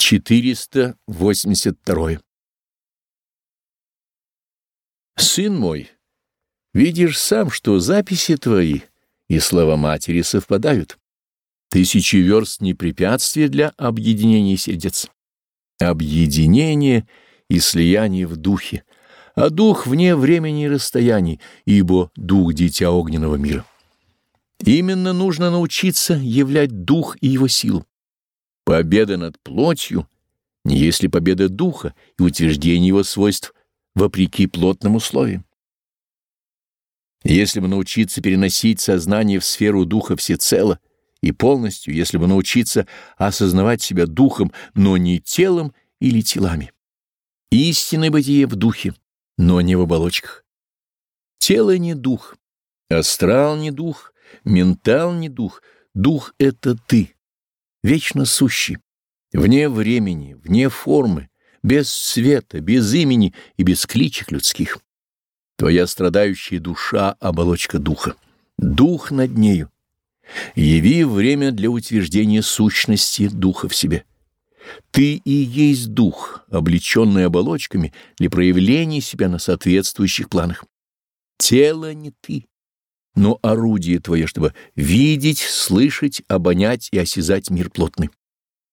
482. Сын мой, видишь сам, что записи твои и слова матери совпадают. Тысячи верст не препятствие для объединения сердец. Объединение и слияние в духе, а дух вне времени и расстояний, ибо дух — дитя огненного мира. Именно нужно научиться являть дух и его силу. Победа над плотью не есть ли победа духа и утверждение его свойств вопреки плотным условиям. Если бы научиться переносить сознание в сферу духа всецело и полностью, если бы научиться осознавать себя духом, но не телом или телами. Истинное бытие в духе, но не в оболочках. Тело не дух, астрал не дух, ментал не дух, дух — это ты вечно сущий, вне времени, вне формы, без света, без имени и без кличек людских. Твоя страдающая душа — оболочка духа, дух над нею. Яви время для утверждения сущности духа в себе. Ты и есть дух, облеченный оболочками для проявления себя на соответствующих планах. Тело не ты но орудие твое, чтобы видеть, слышать, обонять и осязать мир плотный.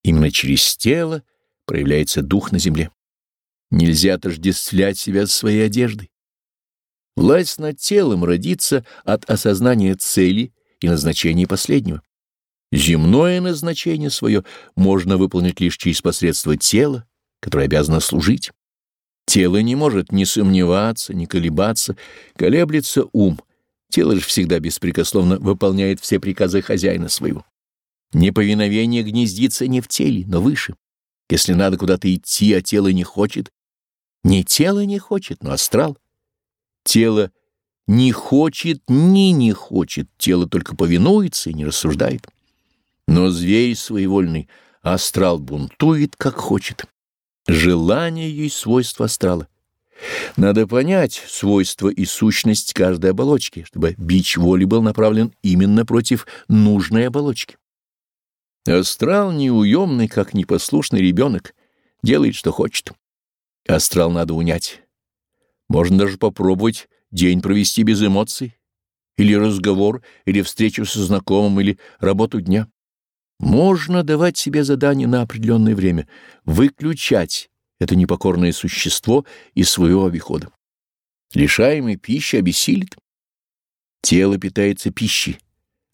Именно через тело проявляется дух на земле. Нельзя отождествлять себя с своей одеждой. Власть над телом родится от осознания цели и назначения последнего. Земное назначение свое можно выполнить лишь через посредство тела, которое обязано служить. Тело не может ни сомневаться, ни колебаться, колеблется ум, Тело же всегда беспрекословно выполняет все приказы хозяина своего. Неповиновение гнездится не в теле, но выше. Если надо куда-то идти, а тело не хочет, не тело не хочет, но астрал. Тело не хочет, ни не хочет, тело только повинуется и не рассуждает. Но зверь своевольный, астрал бунтует, как хочет. Желание есть свойство астрала. Надо понять свойства и сущность каждой оболочки, чтобы бич воли был направлен именно против нужной оболочки. Астрал неуемный, как непослушный ребенок, делает, что хочет. Астрал надо унять. Можно даже попробовать день провести без эмоций, или разговор, или встречу со знакомым, или работу дня. Можно давать себе задание на определенное время, выключать это непокорное существо из своего обихода. Лишаемый пищи обессилит. Тело питается пищей,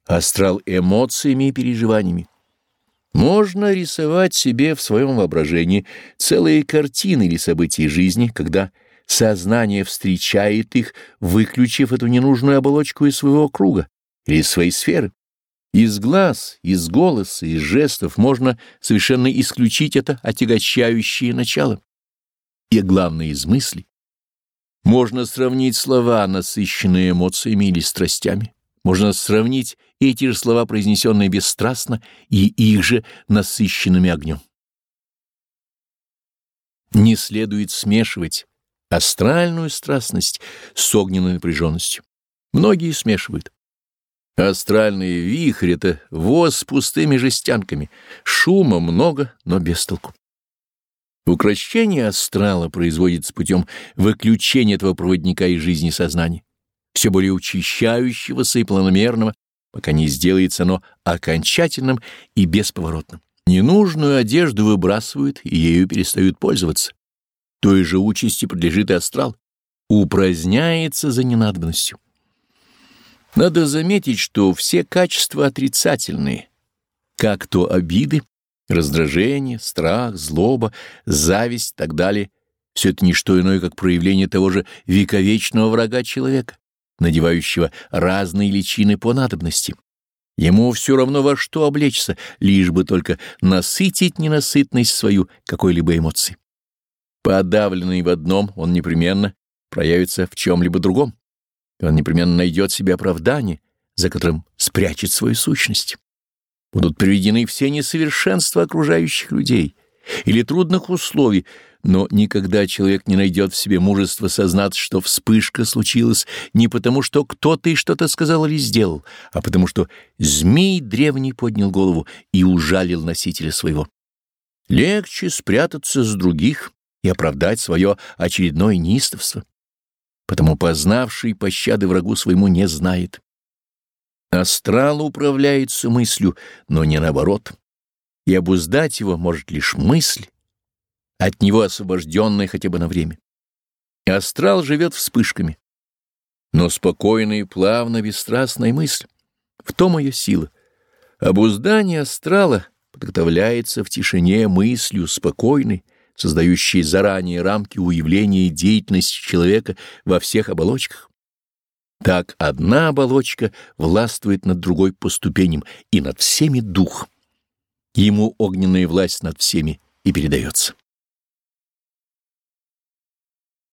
астрал — эмоциями и переживаниями. Можно рисовать себе в своем воображении целые картины или события жизни, когда сознание встречает их, выключив эту ненужную оболочку из своего круга или из своей сферы. Из глаз, из голоса, из жестов можно совершенно исключить это отягощающее начало. И главное, из мыслей. Можно сравнить слова, насыщенные эмоциями или страстями. Можно сравнить эти же слова, произнесенные бесстрастно, и их же насыщенными огнем. Не следует смешивать астральную страстность с огненной напряженностью. Многие смешивают. Астральный вихрь — это воз с пустыми жестянками, шума много, но без толку. Укращение астрала производится путем выключения этого проводника из жизни сознания, все более учащающегося и планомерного, пока не сделается оно окончательным и бесповоротным. Ненужную одежду выбрасывают и ею перестают пользоваться. Той же участи подлежит и астрал, упраздняется за ненадобностью. Надо заметить, что все качества отрицательные, как то обиды, раздражение, страх, злоба, зависть и так далее, все это не что иное, как проявление того же вековечного врага человека, надевающего разные личины по надобности. Ему все равно во что облечься, лишь бы только насытить ненасытность свою какой-либо эмоции. Подавленный в одном, он непременно проявится в чем-либо другом он непременно найдет себе оправдание, за которым спрячет свою сущность. Будут приведены все несовершенства окружающих людей или трудных условий, но никогда человек не найдет в себе мужества сознаться, что вспышка случилась не потому, что кто-то и что-то сказал или сделал, а потому что змей древний поднял голову и ужалил носителя своего. Легче спрятаться с других и оправдать свое очередное неистовство. Потому познавший пощады врагу своему не знает. Астрал управляется мыслью, но не наоборот. И обуздать его может лишь мысль, от него освобожденная хотя бы на время. Астрал живет вспышками. Но спокойная и плавно бесстрастная мысль. В том ее сила. Обуздание астрала подготовляется в тишине мыслью спокойной, создающей заранее рамки уявления деятельности человека во всех оболочках. Так одна оболочка властвует над другой по ступеням и над всеми дух. Ему огненная власть над всеми и передается.